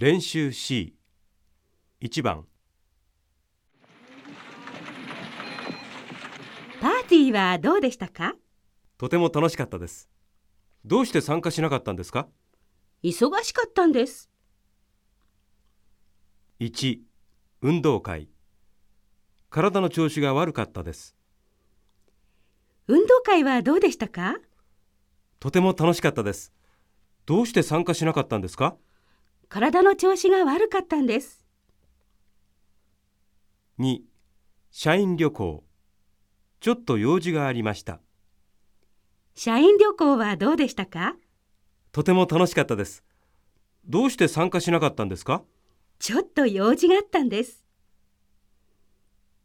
練習 C1 番。パーティーはどうでしたか？とても楽しかったです。どうして参加しなかったんですか？忙しかったんです。1運動会。体の調子が悪かったです。運動会はどうでしたか？とても楽しかったです。どうして参加しなかったんですか？体の調子が悪かったんです。2社員旅行。ちょっと用事がありました。社員旅行はどうでしたか？とても楽しかったです。どうして参加しなかったんですか？ちょっと用事があったんです。